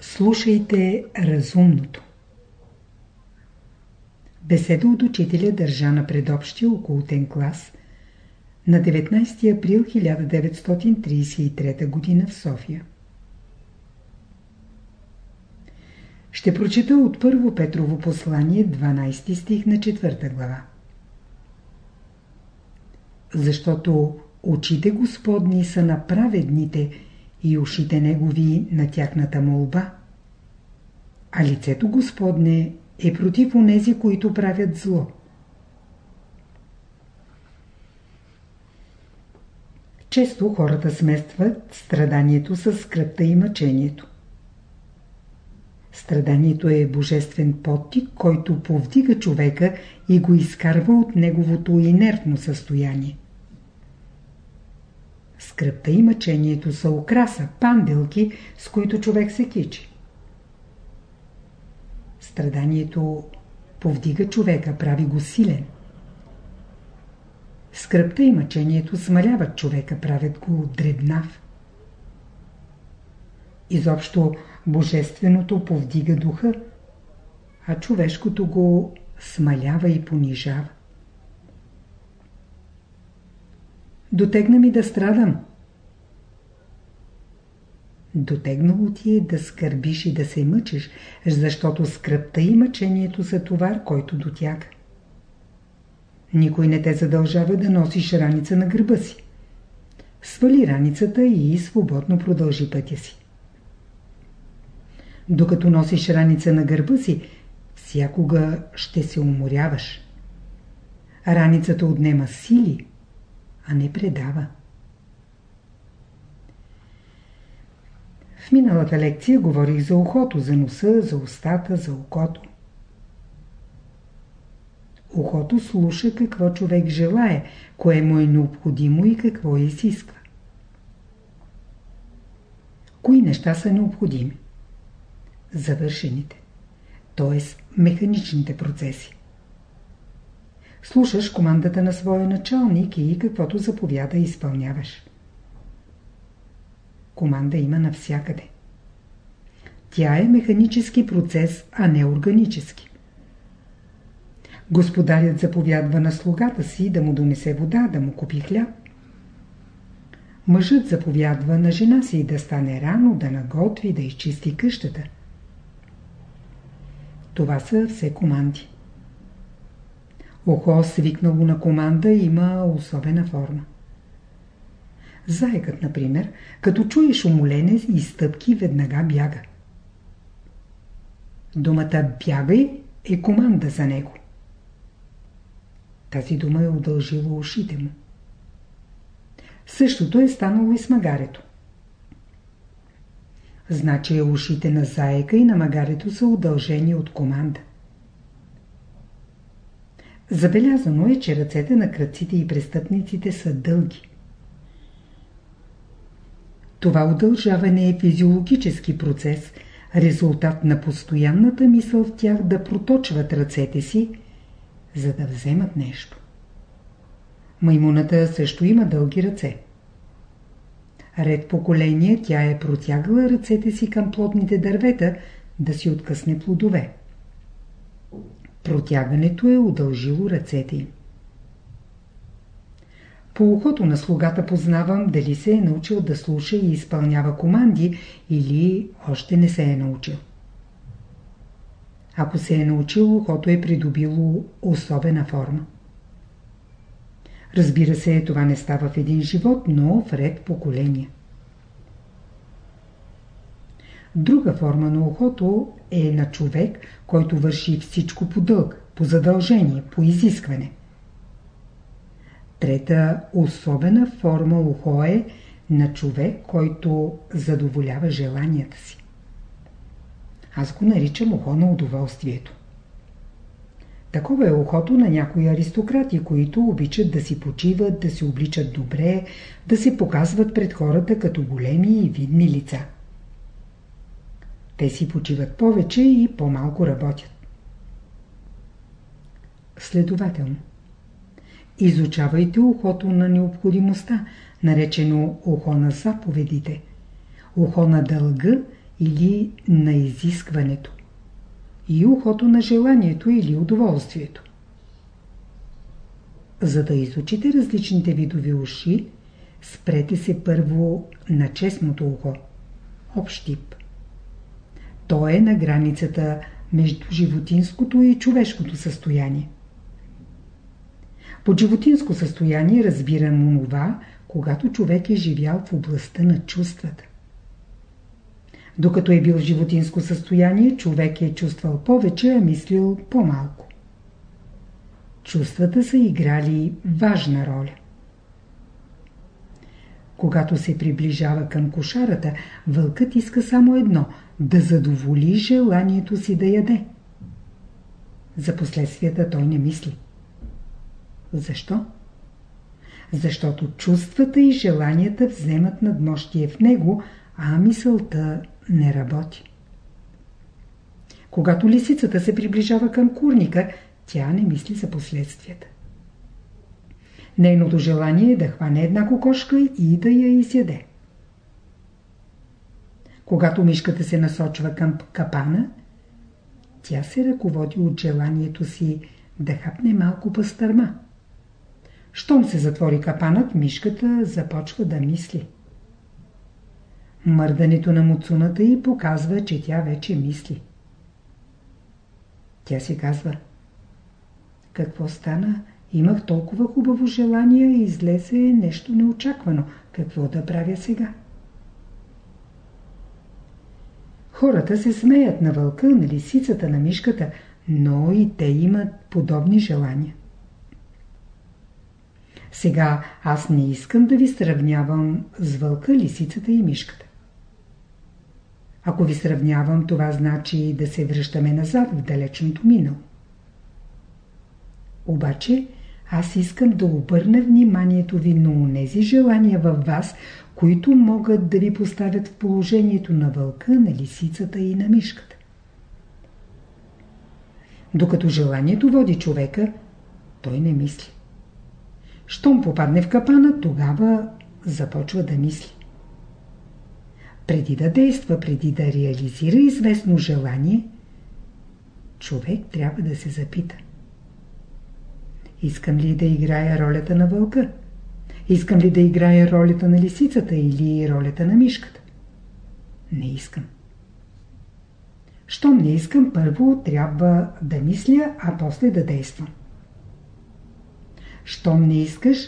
Слушайте разумното. Беседа от учителя държа на предобщия околотен клас на 19 април 1933 г. в София. Ще прочита от първо Петрово послание 12 стих на 4 глава. Защото очите Господни са на праведните и ушите Негови на тяхната молба, а лицето Господне е против онези, които правят зло. Често хората сместват страданието с скръпта и мъчението. Страданието е божествен подтик, който повдига човека и го изкарва от неговото инертно състояние. Скръпта и мъчението са украса, панделки, с които човек се кичи. Страданието повдига човека, прави го силен. Скръпта и мъчението смаляват човека, правят го дребнав. Изобщо божественото повдига духа, а човешкото го смалява и понижава. Дотегна ми да страдам. Дотегнало ти е да скърбиш и да се мъчиш, защото скръпта и мъчението са товар, който дотяга. Никой не те задължава да носиш раница на гърба си. Свали раницата и свободно продължи пътя си. Докато носиш раница на гърба си, всякога ще се уморяваш. Раницата отнема сили, а не предава. В миналата лекция говорих за ухото, за носа, за устата, за окото. Ухото слуша какво човек желае, кое му е необходимо и какво изисква. Кои неща са необходими? Завършените, т.е. механичните процеси. Слушаш командата на своя началник и каквото заповяда изпълняваш. Команда има навсякъде. Тя е механически процес, а не органически. Господарят заповядва на слугата си да му донесе вода, да му купи хляб. Мъжът заповядва на жена си да стане рано, да наготви, да изчисти къщата. Това са все команди. Охо свикнало на команда има особена форма. Заекът, например, като чуе шумолене и стъпки, веднага бяга. Думата «бягай» е команда за него. Тази дума е удължила ушите му. Същото е станало и с магарето. Значи ушите на заека и на магарето са удължени от команда. Забелязано е, че ръцете на кръците и престъпниците са дълги. Това удължаване е физиологически процес, резултат на постоянната мисъл в тях да проточват ръцете си, за да вземат нещо. Маймуната също има дълги ръце. Ред поколения тя е протягала ръцете си към плодните дървета да си откъсне плодове. Протягането е удължило ръцете им. По ухото на слугата познавам дали се е научил да слуша и изпълнява команди или още не се е научил. Ако се е научил, ухото е придобило особена форма. Разбира се, това не става в един живот, но в ред поколения. Друга форма на ухото е на човек, който върши всичко по дълг, по задължение, по изискване. Трета особена форма ухо е на човек, който задоволява желанията си. Аз го наричам ухо на удоволствието. Такова е ухото на някои аристократи, които обичат да си почиват, да се обличат добре, да се показват пред хората като големи и видни лица. Те си почиват повече и по-малко работят. Следователно, изучавайте ухото на необходимостта, наречено ухо на заповедите, ухо на дълга или на изискването и ухото на желанието или удоволствието. За да изучите различните видови уши, спрете се първо на честното ухо. Общ тип. То е на границата между животинското и човешкото състояние. Под животинско състояние разбирам онова, когато човек е живял в областта на чувствата. Докато е бил в животинско състояние, човек е чувствал повече, а мислил по-малко. Чувствата са играли важна роля. Когато се приближава към кошарата, вълкът иска само едно – да задоволи желанието си да яде. За последствията той не мисли. Защо? Защото чувствата и желанията вземат надмощие в него, а мисълта не работи. Когато лисицата се приближава към курника, тя не мисли за последствията. Нейното желание е да хване една кокошка и да я изяде. Когато мишката се насочва към капана, тя се ръководи от желанието си да хапне малко пастърма. Щом се затвори капанът, мишката започва да мисли. Мърдането на муцуната й показва, че тя вече мисли. Тя си казва Какво стана? Имах толкова хубаво желание и излезе нещо неочаквано. Какво да правя сега? Хората се смеят на вълка, на лисицата, на мишката, но и те имат подобни желания. Сега аз не искам да ви сравнявам с вълка, лисицата и мишката. Ако ви сравнявам, това значи да се връщаме назад в далечното минало. Обаче, аз искам да обърна вниманието ви на тези желания във вас, които могат да ви поставят в положението на вълка, на лисицата и на мишката. Докато желанието води човека, той не мисли. Щом попадне в капана, тогава започва да мисли. Преди да действа, преди да реализира известно желание, човек трябва да се запита. Искам ли да играя ролята на вълка? Искам ли да играя ролята на лисицата или ролята на мишката? Не искам. Щом не искам, първо трябва да мисля, а после да действам. Щом не искаш,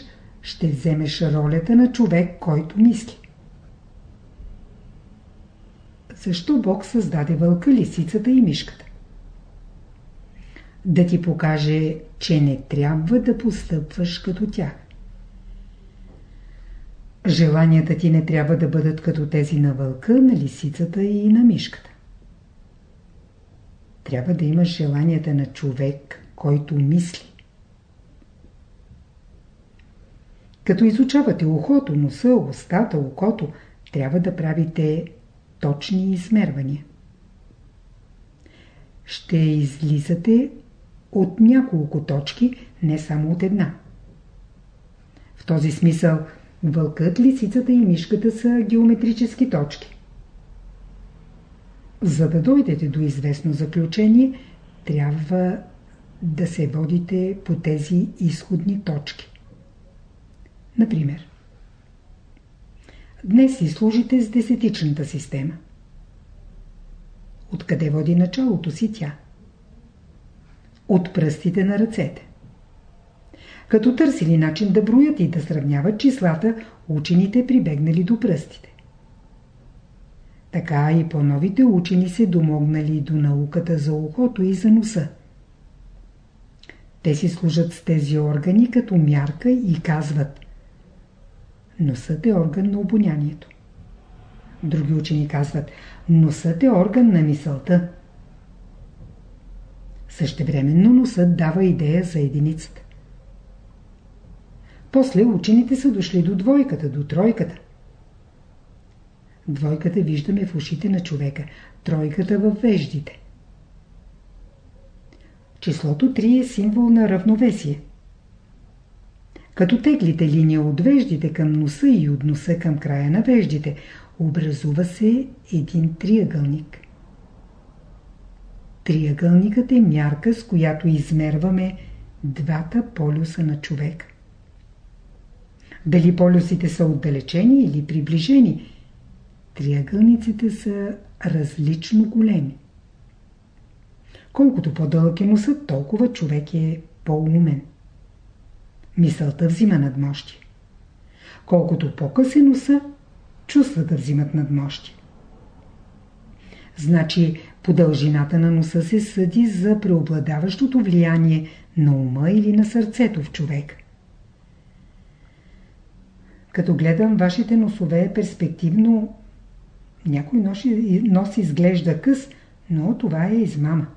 ще вземеш ролята на човек, който мисли. Защо Бог създаде вълка, лисицата и мишката? Да ти покаже, че не трябва да постъпваш като тях. Желанията ти не трябва да бъдат като тези на вълка, на лисицата и на мишката. Трябва да имаш желанията на човек, който мисли. Като изучавате ухото, носа, устата, окото, трябва да правите точни измервания. Ще излизате от няколко точки, не само от една. В този смисъл вълкът, лисицата и мишката са геометрически точки. За да дойдете до известно заключение, трябва да се водите по тези изходни точки. Например, днес си служите с десетичната система. Откъде води началото си тя? От пръстите на ръцете. Като търсили начин да броят и да сравняват числата, учените прибегнали до пръстите. Така и по-новите учени се домогнали до науката за ухото и за носа. Те си служат с тези органи като мярка и казват Носът е орган на обонянието. Други учени казват, носът е орган на мисълта. Същевременно носът дава идея за единицата. После учените са дошли до двойката, до тройката. Двойката виждаме в ушите на човека, тройката в веждите. Числото 3 е символ на равновесие. Като теглите линия от веждите към носа и от носа към края на веждите, образува се един триъгълник. Триъгълникът е мярка, с която измерваме двата полюса на човек. Дали полюсите са отдалечени или приближени, триъгълниците са различно големи. Колкото по-дълъг е носът, толкова човек е по-умен. Мисълта взима надмощие. Колкото по-къс е носа, чувствата взимат надмощие. Значи по дължината на носа се съди за преобладаващото влияние на ума или на сърцето в човек. Като гледам вашите носове перспективно, някой носи, нос изглежда къс, но това е измама.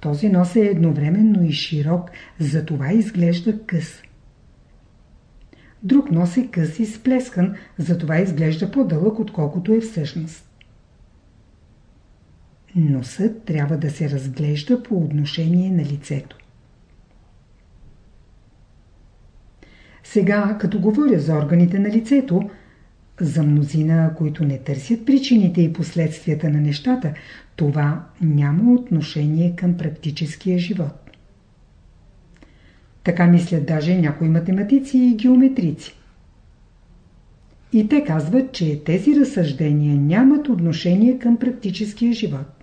Този нос е едновременно и широк, затова изглежда къс. Друг нос е къс и сплескан, затова изглежда по-дълъг, отколкото е всъщност. Носът трябва да се разглежда по отношение на лицето. Сега, като говоря за органите на лицето, за мнозина, които не търсят причините и последствията на нещата, това няма отношение към практическия живот. Така мислят даже някои математици и геометрици. И те казват, че тези разсъждения нямат отношение към практическия живот.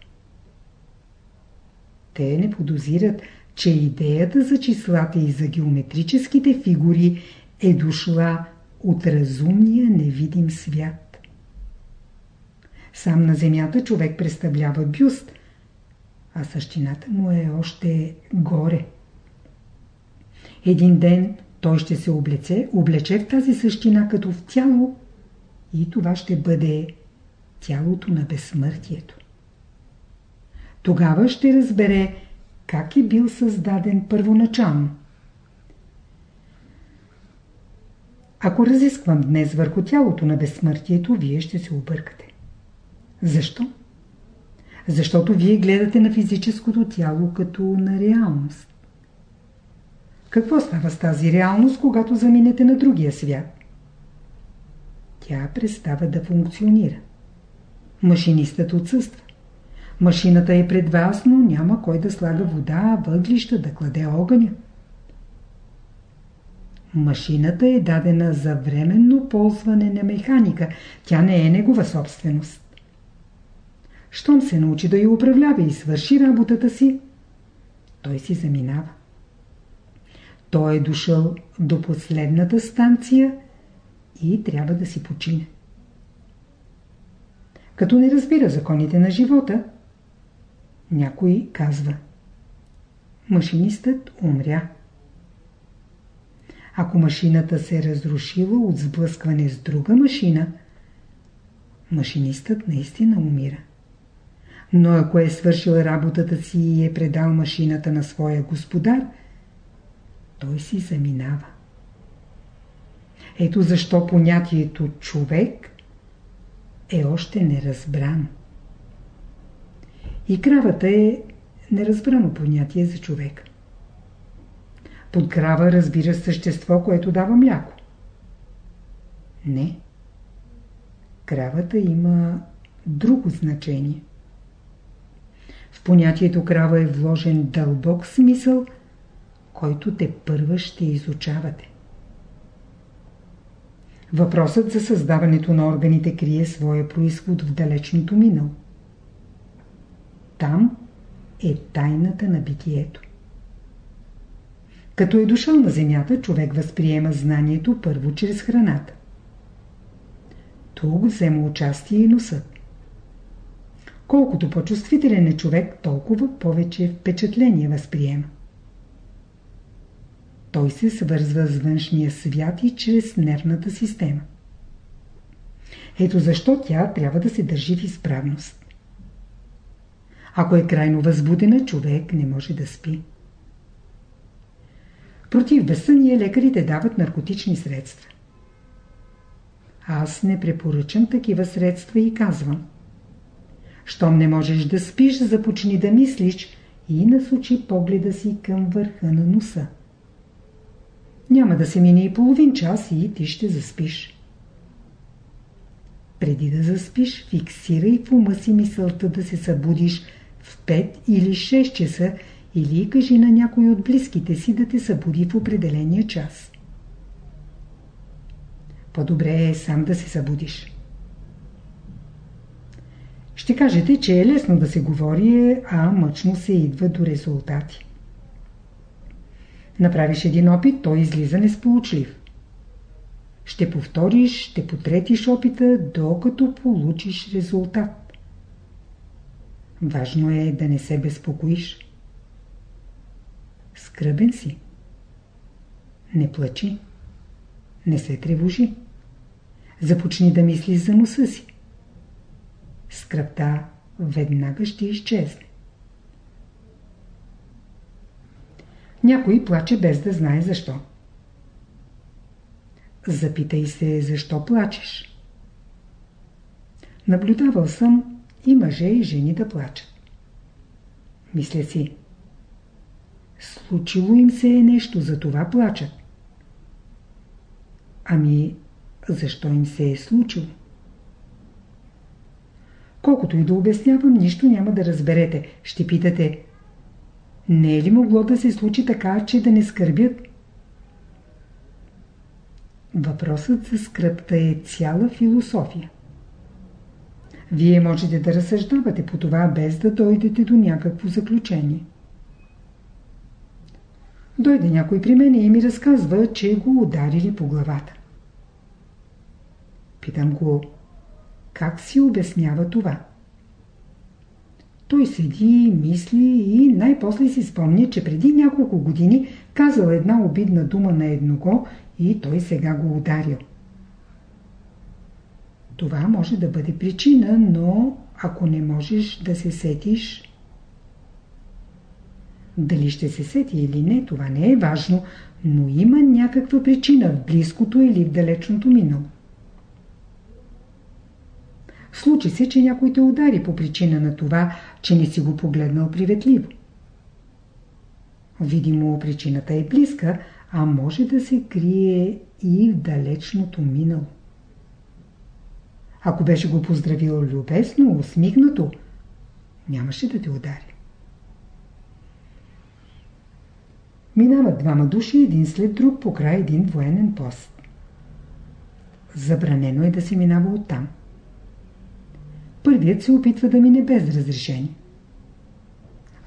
Те не подозират, че идеята за числата и за геометрическите фигури е дошла от разумния невидим свят. Сам на земята човек представлява бюст, а същината му е още горе. Един ден той ще се облече, облече в тази същина като в тяло и това ще бъде тялото на безсмъртието. Тогава ще разбере как е бил създаден първоначално. Ако разисквам днес върху тялото на безсмъртието, вие ще се объркате. Защо? Защото вие гледате на физическото тяло като на реалност. Какво става с тази реалност, когато заминете на другия свят? Тя престава да функционира. Машинистът отсъства. Машината е пред вас, но няма кой да слага вода, въглища, да кладе огъня. Машината е дадена за временно ползване на механика. Тя не е негова собственост. Щом се научи да я управлява и свърши работата си, той си заминава. Той е дошъл до последната станция и трябва да си почине. Като не разбира законите на живота, някой казва Машинистът умря. Ако машината се е разрушила от сблъскване с друга машина, машинистът наистина умира. Но ако е свършил работата си и е предал машината на своя господар, той си заминава. Ето защо понятието човек е още неразбрано. И кравата е неразбрано понятие за човек. Под крава разбира същество, което дава мляко. Не. Кравата има друго значение. В понятието крава е вложен дълбок смисъл, който те първа ще изучавате. Въпросът за създаването на органите крие своя происход в далечното минало. Там е тайната на битието. Като е дошъл на земята, човек възприема знанието първо чрез храната. Тук взема участие и носът. Колкото по-чувствителен е човек, толкова повече впечатление възприема. Той се свързва с външния свят и чрез нервната система. Ето защо тя трябва да се държи в изправност. Ако е крайно възбудена, човек не може да спи. Против безсъние лекарите дават наркотични средства. Аз не препоръчам такива средства и казвам. Щом не можеш да спиш, започни да мислиш и насочи погледа си към върха на носа. Няма да се мине и половин час и ти ще заспиш. Преди да заспиш, фиксирай в ума си мисълта да се събудиш 5 или 6 часа или кажи на някой от близките си да те събуди в определения час. По-добре е сам да се събудиш. Ще кажете, че е лесно да се говори, а мъчно се идва до резултати. Направиш един опит, той излиза несполучлив. Ще повториш, ще потретиш опита, докато получиш резултат. Важно е да не се безпокоиш. Скръбен си. Не плачи. Не се тревожи. Започни да мислиш за носа си. Скръпта веднага ще изчезне. Някой плаче без да знае защо. Запитай се, защо плачеш. Наблюдавал съм и мъже и жени да плачат. Мисля си, случило им се е нещо, за това плачат. Ами, защо им се е случило? Колкото и да обяснявам, нищо няма да разберете. Ще питате, не е ли могло да се случи така, че да не скърбят? Въпросът за скръпта е цяла философия. Вие можете да разсъждавате по това, без да дойдете до някакво заключение. Дойде някой при мен и ми разказва, че го ударили по главата. Питам го, как си обяснява това? Той седи, мисли и най-после си спомня, че преди няколко години казал една обидна дума на едного и той сега го ударил. Това може да бъде причина, но ако не можеш да се сетиш... Дали ще се сети или не, това не е важно, но има някаква причина в близкото или в далечното минало. Случи се, че някой те удари по причина на това, че не си го погледнал приветливо. Видимо, причината е близка, а може да се крие и в далечното минало. Ако беше го поздравил любезно, усмихнато, нямаше да те удари. Минават двама души един след друг по край един военен пост. Забранено е да се минава оттам. Първият се опитва да мине без разрешение.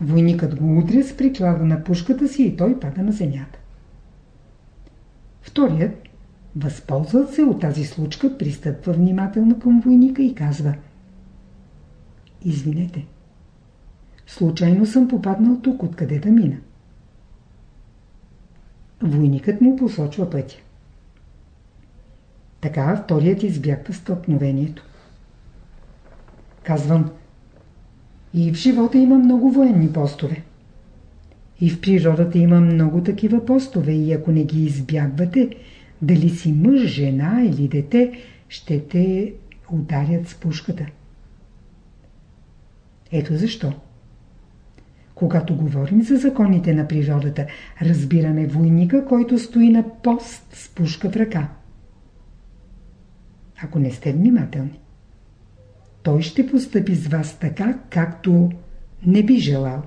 Войникът го удря с приклада на пушката си и той пада на земята. Вторият, възползват се от тази случка, пристъпва внимателно към войника и казва Извинете, случайно съм попаднал тук, откъде да мина. Войникът му посочва пътя. Така вторият избягва стълкновението. Казвам, и в живота има много военни постове. И в природата има много такива постове и ако не ги избягвате, дали си мъж, жена или дете, ще те ударят с пушката. Ето защо. Когато говорим за законите на природата, разбираме войника, който стои на пост с пушка в ръка. Ако не сте внимателни той ще постъпи с вас така, както не би желал.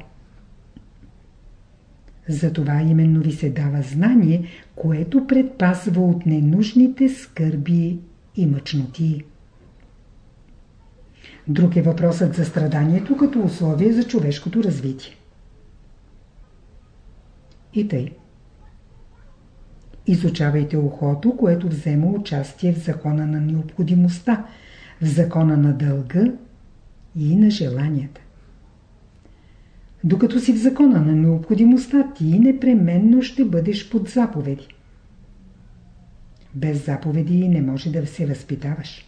Затова именно ви се дава знание, което предпасва от ненужните скърби и мъчноти. Друг е въпросът за страданието като условие за човешкото развитие. И тъй. Изучавайте ухото, което взема участие в закона на необходимостта – в закона на дълга и на желанията. Докато си в закона на необходимостта, ти непременно ще бъдеш под заповеди. Без заповеди не може да се възпитаваш.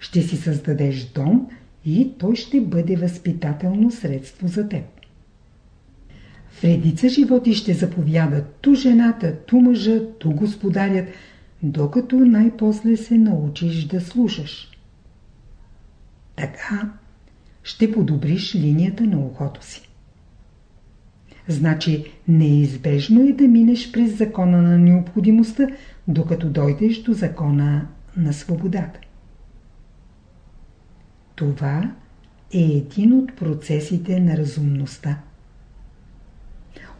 Ще си създадеш дом и той ще бъде възпитателно средство за теб. В редица животи ще заповядат ту жената, ту мъжа, ту господарят – докато най-после се научиш да слушаш. Така ще подобриш линията на ухото си. Значи неизбежно е да минеш през закона на необходимостта, докато дойдеш до закона на свободата. Това е един от процесите на разумността.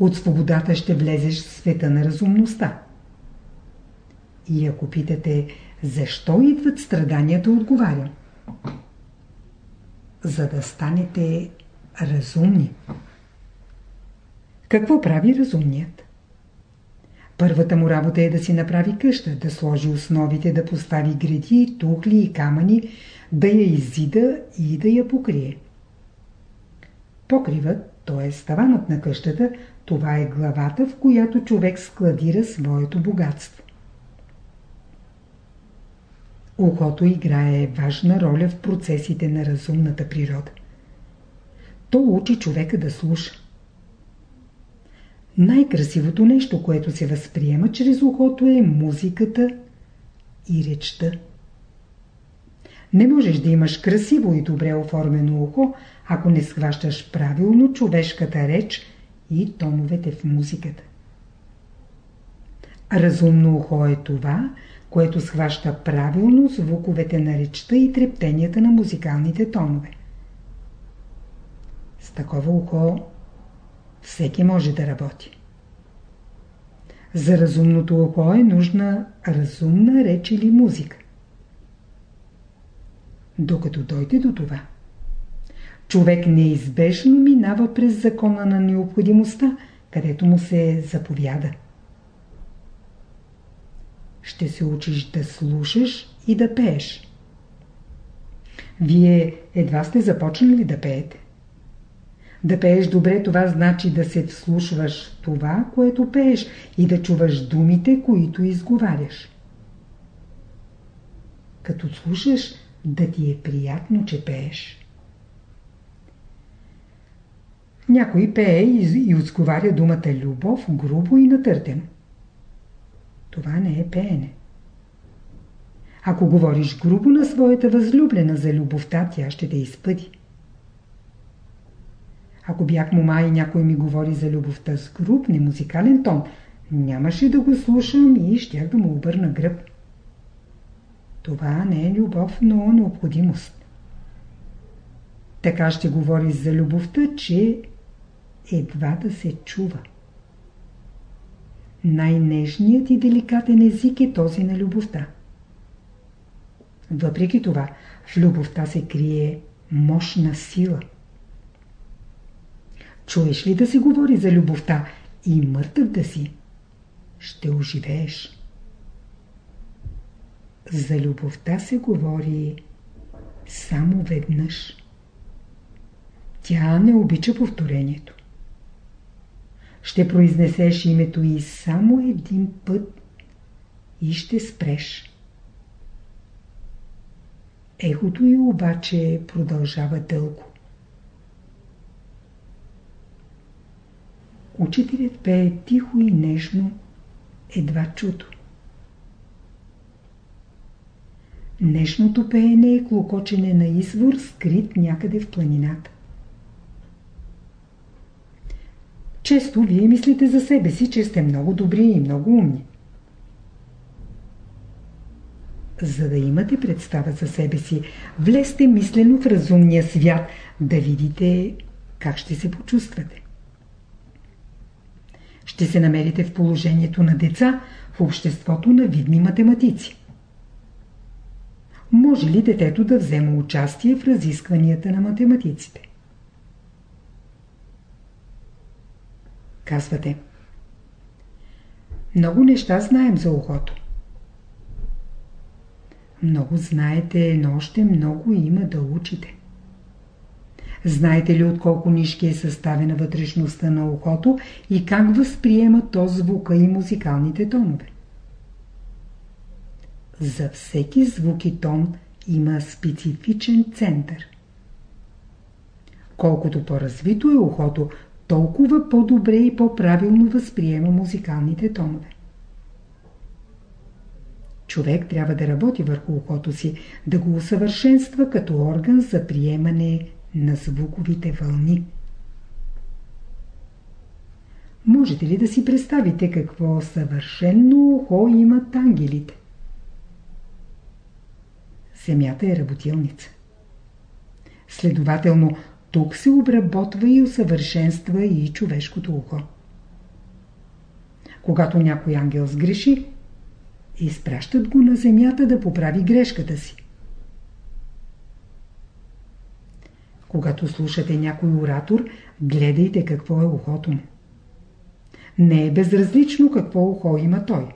От свободата ще влезеш в света на разумността. И ако питате, защо идват страданията, отговарям. За да станете разумни. Какво прави разумният? Първата му работа е да си направи къща, да сложи основите, да постави греди, тухли и камъни, да я изида и да я покрие. Покривът, т.е. таванът на къщата, това е главата, в която човек складира своето богатство. Ухото играе важна роля в процесите на разумната природа. То учи човека да слуша. Най-красивото нещо, което се възприема чрез ухото е музиката и речта. Не можеш да имаш красиво и добре оформено ухо, ако не схващаш правилно човешката реч и тоновете в музиката. Разумно ухо е това, което схваща правилно звуковете на речта и трептенията на музикалните тонове. С такова ухо всеки може да работи. За разумното ухо е нужна разумна реч или музика. Докато дойде до това, човек неизбежно минава през закона на необходимостта, където му се заповяда. Ще се учиш да слушаш и да пееш. Вие едва сте започнали да пеете. Да пееш добре, това значи да се вслушваш това, което пееш и да чуваш думите, които изговаряш. Като слушаш, да ти е приятно, че пееш. Някой пее и изговаря думата любов грубо и натъртено. Това не е пеене. Ако говориш грубо на своята възлюблена за любовта, тя ще те изпъди. Ако бях мома и някой ми говори за любовта с груб, немузикален тон, нямаше да го слушам и щях да му обърна гръб. Това не е любов, но необходимост. Така ще говори за любовта, че едва да се чува. Най-нежният и деликатен език е този на любовта. Въпреки това, в любовта се крие мощна сила. Чуеш ли да се говори за любовта и мъртъв да си, ще оживееш. За любовта се говори само веднъж. Тя не обича повторението. Ще произнесеш името и само един път и ще спреш. Ехото й обаче продължава дълго. Учителят пее тихо и нежно, едва чуто. Днешното пеене е клокочене на извор, скрит някъде в планината. Често вие мислите за себе си, че сте много добри и много умни. За да имате представа за себе си, влезте мислено в разумния свят, да видите как ще се почувствате. Ще се намерите в положението на деца в обществото на видни математици. Може ли детето да взема участие в разискванията на математиците? Казвате. Много неща знаем за ухото. Много знаете, но още много има да учите. Знаете ли от колко нишки е съставена вътрешността на ухото и как възприема то звука и музикалните тонове? За всеки звук и тон има специфичен център. Колкото по-развито е ухото, толкова по-добре и по-правилно възприема музикалните тонове. Човек трябва да работи върху ухото си, да го усъвършенства като орган за приемане на звуковите вълни. Можете ли да си представите какво съвършенно ухо имат ангелите? Земята е работилница. Следователно, тук се обработва и усъвършенства и човешкото ухо. Когато някой ангел сгреши, изпращат го на земята да поправи грешката си. Когато слушате някой оратор, гледайте какво е ухото му. Не е безразлично какво ухо има той.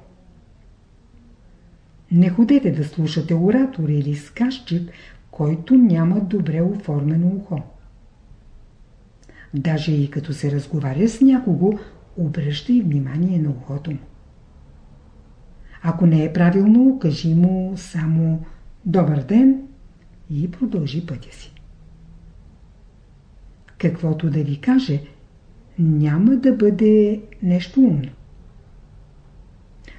Не ходете да слушате оратор или сказчик, който няма добре оформено ухо. Даже и като се разговаря с някого, обръщай внимание на ухото му. Ако не е правилно, кажи му само «Добър ден» и продължи пътя си. Каквото да ви каже, няма да бъде нещо умно.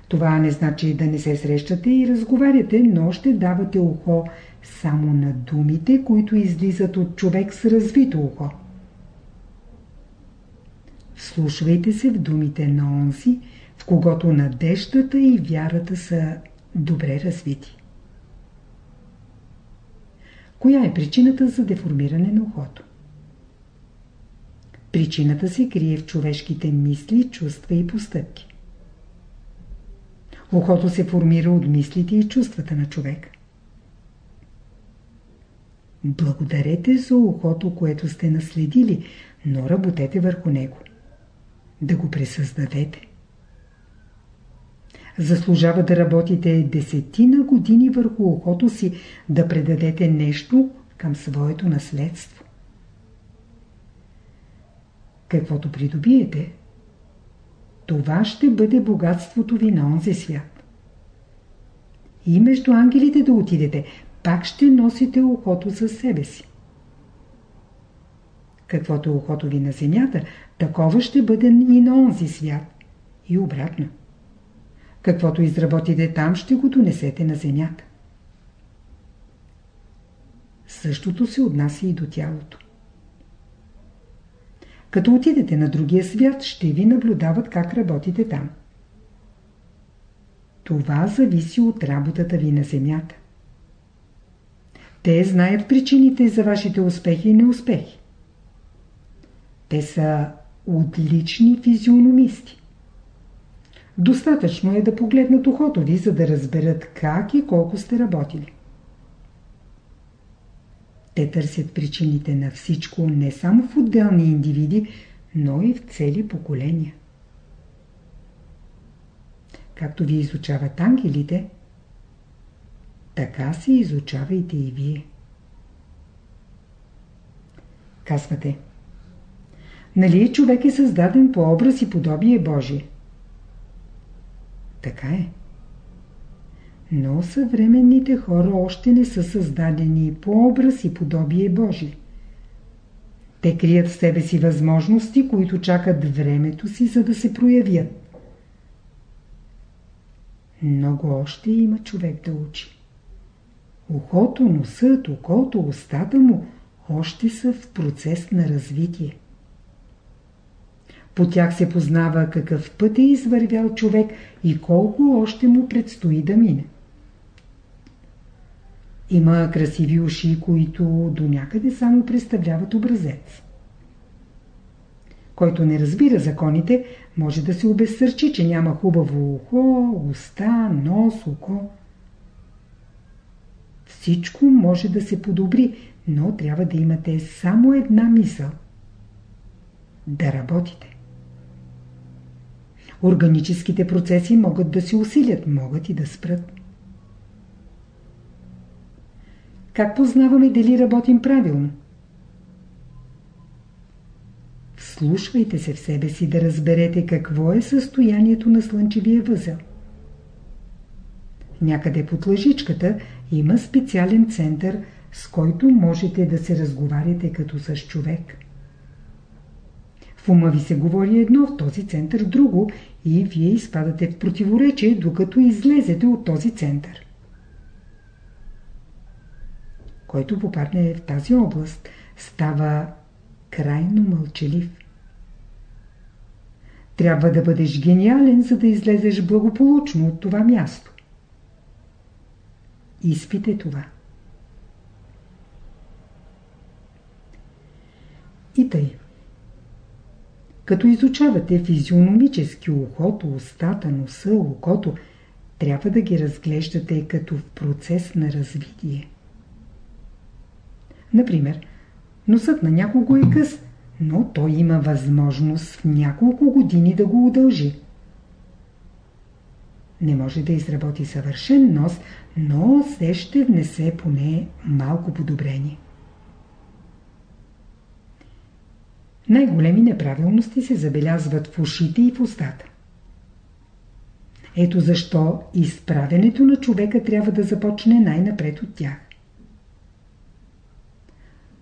Това не значи да не се срещате и разговаряте, но ще давате ухо само на думите, които излизат от човек с развито ухо. Вслушвайте се в думите на онзи, в когото надеждата и вярата са добре развити. Коя е причината за деформиране на ухото? Причината се крие в човешките мисли, чувства и постъпки. Ухото се формира от мислите и чувствата на човек. Благодарете за ухото, което сте наследили, но работете върху него. Да го пресъздадете. Заслужава да работите десетина години върху ухото си, да предадете нещо към своето наследство. Каквото придобиете, това ще бъде богатството ви на онзи свят. И между ангелите да отидете, пак ще носите ухото със себе си. Каквото е ухото ви на земята, такова ще бъде и на онзи свят. И обратно. Каквото изработите там, ще го донесете на земята. Същото се отнася и до тялото. Като отидете на другия свят, ще ви наблюдават как работите там. Това зависи от работата ви на земята. Те знаят причините за вашите успехи и неуспехи. Те са отлични физиономисти. Достатъчно е да погледнат ухото ви, за да разберат как и колко сте работили. Те търсят причините на всичко не само в отделни индивиди, но и в цели поколения. Както ви изучават ангелите, така се изучавайте и вие. Казвате, нали човек е създаден по образ и подобие Божие? Така е. Но съвременните хора още не са създадени по образ и подобие Божие. Те крият в себе си възможности, които чакат времето си, за да се проявят. Много още има човек да учи. Ухото, носът, окото, устата му още са в процес на развитие. По тях се познава какъв път е извървял човек и колко още му предстои да мине. Има красиви уши, които до някъде само представляват образец. Който не разбира законите, може да се обезсърчи, че няма хубаво ухо, уста, нос, око. Всичко може да се подобри, но трябва да имате само една мисъл. Да работите. Органическите процеси могат да се усилят, могат и да спрат. Как познаваме дали работим правилно? Вслушвайте се в себе си да разберете какво е състоянието на слънчевия възел. Някъде под лъжичката има специален център, с който можете да се разговаряте като с човек. В ума ви се говори едно, в този център друго и вие изпадате в противоречие, докато излезете от този център. Който попадне в тази област, става крайно мълчалив. Трябва да бъдеш гениален, за да излезеш благополучно от това място. Изпите това. И тъй. Като изучавате физиономически ухото, устата, носа, окото, трябва да ги разглеждате като в процес на развитие. Например, носът на някого е къс, но той има възможност в няколко години да го удължи. Не може да изработи съвършен нос, но се ще внесе поне малко подобрение. Най-големи неправилности се забелязват в ушите и в устата. Ето защо изправенето на човека трябва да започне най-напред от тях.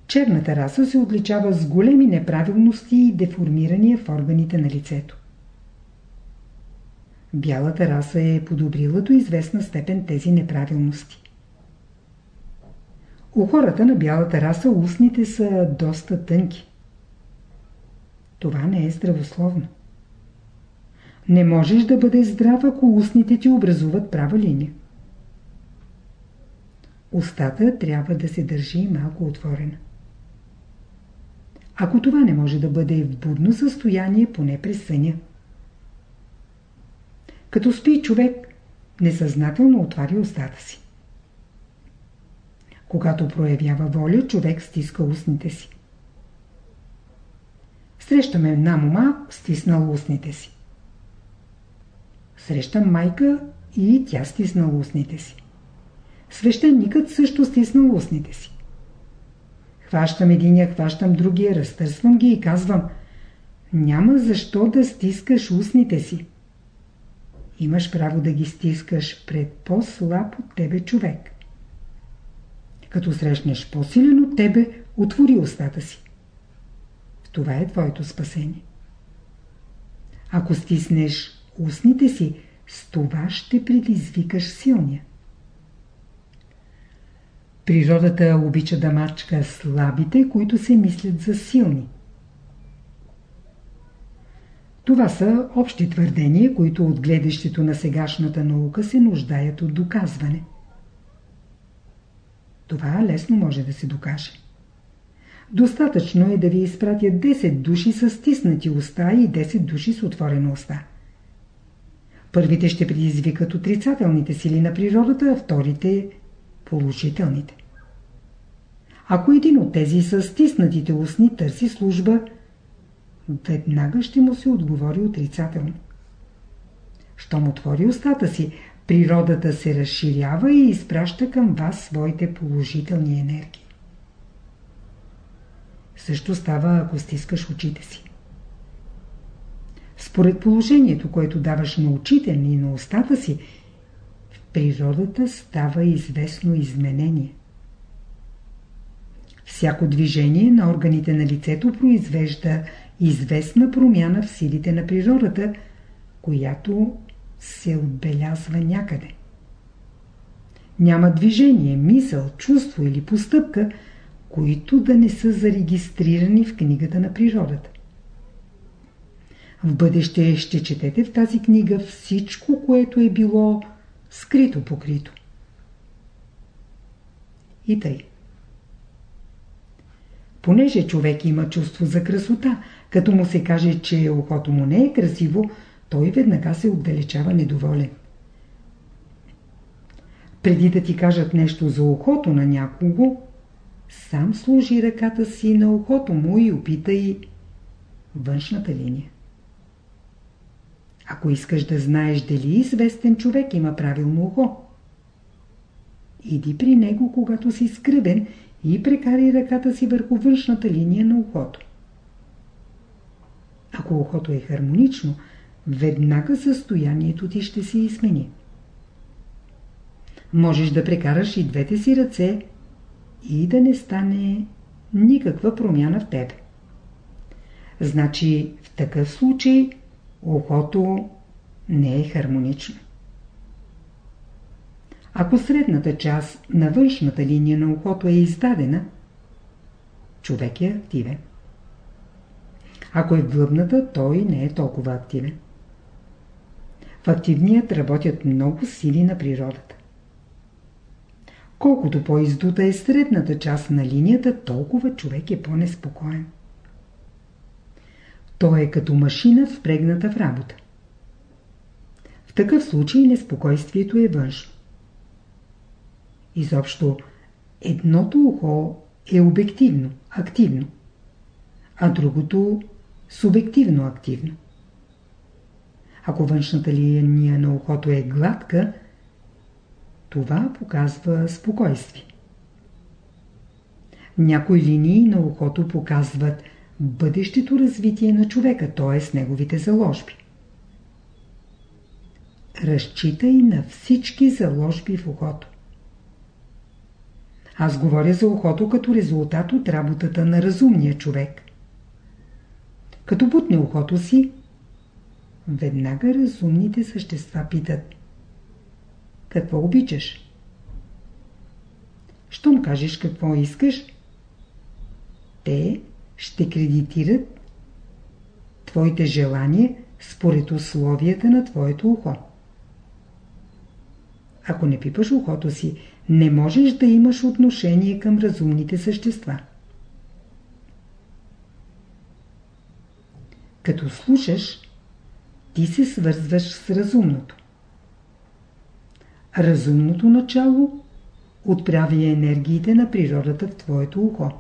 Черната раса се отличава с големи неправилности и деформирания в органите на лицето. Бялата раса е подобрила до известна степен тези неправилности. У хората на бялата раса устните са доста тънки. Това не е здравословно. Не можеш да бъдеш здрав, ако устните ти образуват права линия. Устата трябва да се държи малко отворена. Ако това не може да бъде в будно състояние, поне през съня. Като спи човек, несъзнателно отваря устата си. Когато проявява воля, човек стиска устните си. Срещаме една мома, стиснала устните си. Срещам майка и тя стиснала устните си. Свещеникът също стиснал устните си. Хващам единия, хващам другия, разтърсвам ги и казвам Няма защо да стискаш устните си. Имаш право да ги стискаш пред по-слаб от тебе човек. Като срещнеш по-силен от тебе, отвори устата си. Това е твоето спасение. Ако стиснеш устните си, с това ще предизвикаш силния. Природата обича да мачка слабите, които се мислят за силни. Това са общи твърдения, които от гледащето на сегашната наука се нуждаят от доказване. Това лесно може да се докаже. Достатъчно е да ви изпратя 10 души с стиснати уста и 10 души с отворена уста. Първите ще предизвикат отрицателните сили на природата, а вторите – положителните. Ако един от тези с стиснатите устни търси служба, веднага ще му се отговори отрицателно. Щом отвори устата си, природата се разширява и изпраща към вас своите положителни енергии. Също става, ако стискаш очите си. Според положението, което даваш на очите и на устата си, в природата става известно изменение. Всяко движение на органите на лицето произвежда известна промяна в силите на природата, която се отбелязва някъде. Няма движение, мисъл, чувство или постъпка, които да не са зарегистрирани в книгата на природата. В бъдеще ще четете в тази книга всичко, което е било скрито покрито. И тъй. Понеже човек има чувство за красота, като му се каже, че ухото му не е красиво, той веднага се отдалечава недоволен. Преди да ти кажат нещо за ухото на някого, сам сложи ръката си на ухото му и опитай външната линия. Ако искаш да знаеш дали известен човек има правилно ухо, иди при него, когато си скръбен и прекари ръката си върху външната линия на ухото. Ако ухото е хармонично, веднага състоянието ти ще се измени. Можеш да прекараш и двете си ръце и да не стане никаква промяна в тебе. Значи в такъв случай ухото не е хармонично. Ако средната част на външната линия на ухото е издадена, човек е активен. Ако е глъбната, той не е толкова активен. В активният работят много сили на природата. Колкото по-издута е средната част на линията, толкова човек е по-неспокоен. Той е като машина впрегната в работа. В такъв случай неспокойствието е външно. Изобщо, едното ухо е обективно, активно, а другото субективно активно. Ако външната линия на ухото е гладка, това показва спокойствие. Някои линии на ухото показват бъдещето развитие на човека, т.е. неговите заложби. Разчитай на всички заложби в ухото. Аз говоря за ухото като резултат от работата на разумния човек. Като бутне ухото си, веднага разумните същества питат Какво обичаш? Щом кажеш какво искаш, те ще кредитират твоите желания според условията на твоето ухо. Ако не пипаш ухото си, не можеш да имаш отношение към разумните същества. Като слушаш, ти се свързваш с разумното. Разумното начало отправя енергиите на природата в твоето ухо.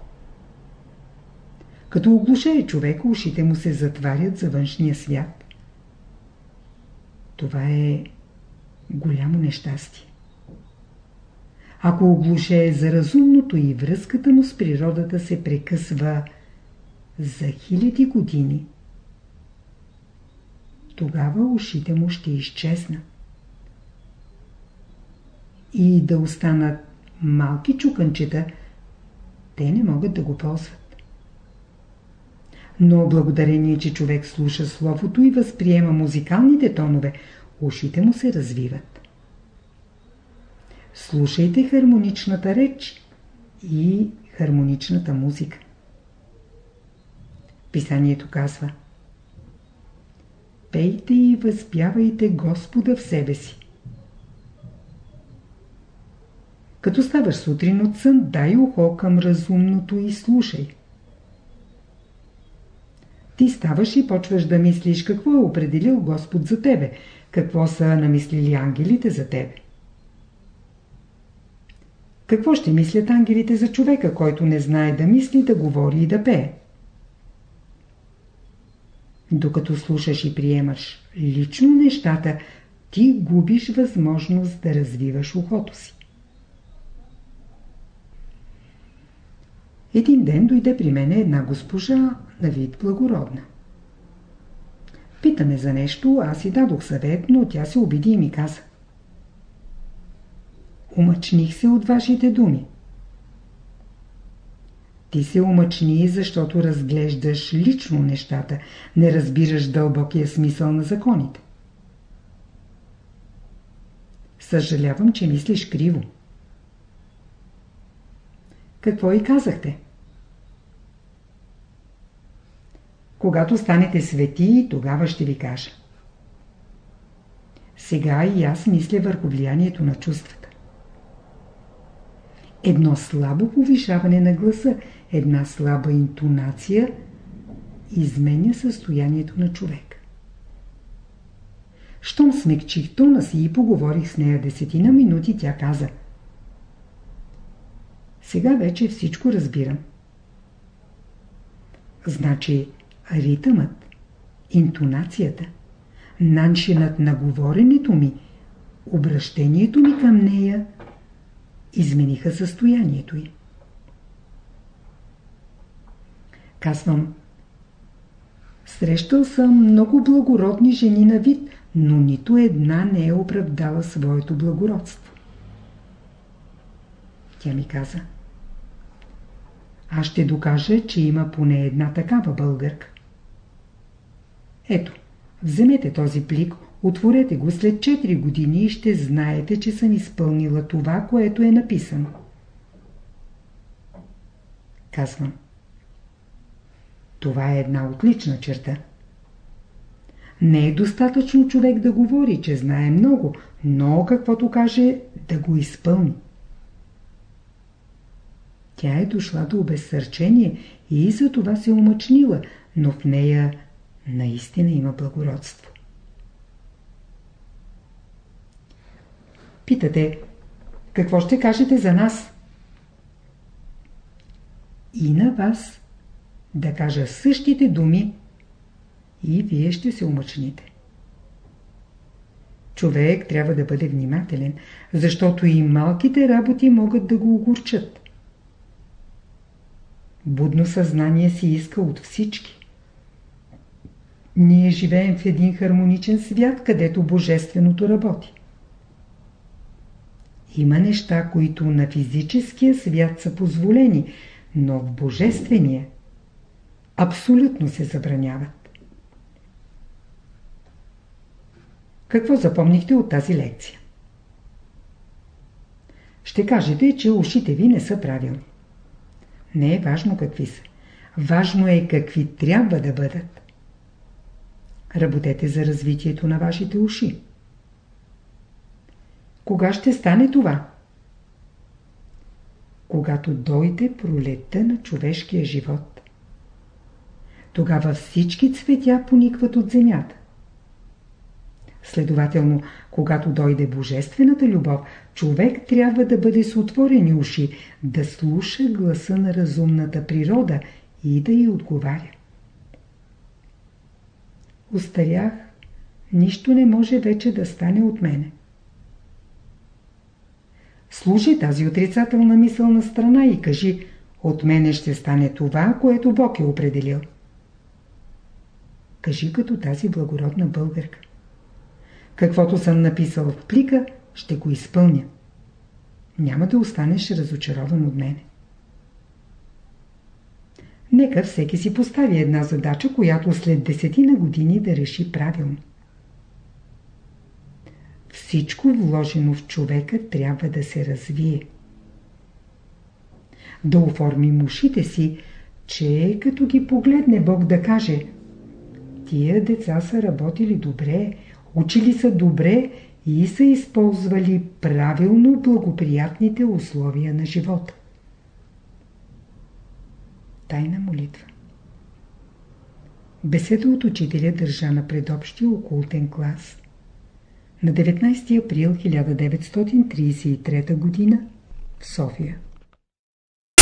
Като оглушее човека, ушите му се затварят за външния свят. Това е голямо нещастие. Ако оглушее за разумното и връзката му с природата се прекъсва за хиляди години, тогава ушите му ще изчезнат. И да останат малки чуканчета, те не могат да го ползват. Но благодарение, че човек слуша словото и възприема музикалните тонове, ушите му се развиват. Слушайте хармоничната реч и хармоничната музика. Писанието казва Пейте и възпявайте Господа в себе си. Като ставаш сутрин от сън, дай ухо към разумното и слушай. Ти ставаш и почваш да мислиш какво е определил Господ за тебе, какво са намислили ангелите за тебе. Какво ще мислят ангелите за човека, който не знае да мисли, да говори и да пее? Докато слушаш и приемаш лично нещата, ти губиш възможност да развиваш ухото си. Един ден дойде при мене една госпожа на вид благородна. Питаме за нещо, аз и дадох съвет, но тя се обиди и ми каза. Умъчних се от вашите думи. Ти се умъчни, защото разглеждаш лично нещата, не разбираш дълбокия смисъл на законите. Съжалявам, че мислиш криво. Какво и казахте? Когато станете свети, тогава ще ви кажа. Сега и аз мисля върху влиянието на чувствата. Едно слабо повишаване на гласа, една слаба интонация изменя състоянието на човек. Щом смекчих тона си и поговорих с нея десетина минути, тя каза Сега вече всичко разбирам. Значи, ритъмът, интонацията, начинът на говоренето ми, обращението ми към нея измениха състоянието й. Казвам, срещал съм много благородни жени на вид, но нито една не е оправдала своето благородство. Тя ми каза, аз ще докажа, че има поне една такава българка. Ето, вземете този плик, отворете го след 4 години и ще знаете, че съм изпълнила това, което е написано. Казвам. Това е една отлична черта. Не е достатъчно човек да говори, че знае много, но каквото каже, да го изпълни. Тя е дошла до обезсърчение и за това се омъчнила, но в нея наистина има благородство. Питате, какво ще кажете за нас? И на вас да кажа същите думи и вие ще се умъчните. Човек трябва да бъде внимателен, защото и малките работи могат да го огорчат. Будно съзнание си иска от всички. Ние живеем в един хармоничен свят, където Божественото работи. Има неща, които на физическия свят са позволени, но в Божествения абсолютно се забраняват. Какво запомнихте от тази лекция? Ще кажете, че ушите ви не са правилни. Не е важно какви са. Важно е какви трябва да бъдат. Работете за развитието на вашите уши. Кога ще стане това? Когато дойде пролетта на човешкия живот. Тогава всички цветя поникват от земята. Следователно, когато дойде божествената любов, човек трябва да бъде с отворени уши, да слуша гласа на разумната природа и да й отговаря. Устарях, нищо не може вече да стане от мене. Служи тази отрицателна мисълна страна и кажи, от мене ще стане това, което Бог е определил. Кажи като тази благородна българка. Каквото съм написал в плика, ще го изпълня. Няма да останеш разочарован от мене. Нека всеки си постави една задача, която след десетина години да реши правилно. Всичко вложено в човека трябва да се развие. Да оформи ушите си, че като ги погледне Бог да каже Тия деца са работили добре, учили са добре и са използвали правилно благоприятните условия на живота. Тайна молитва Беседа от учителя държа на предобщия окултен клас на 19 април 1933 г. в София.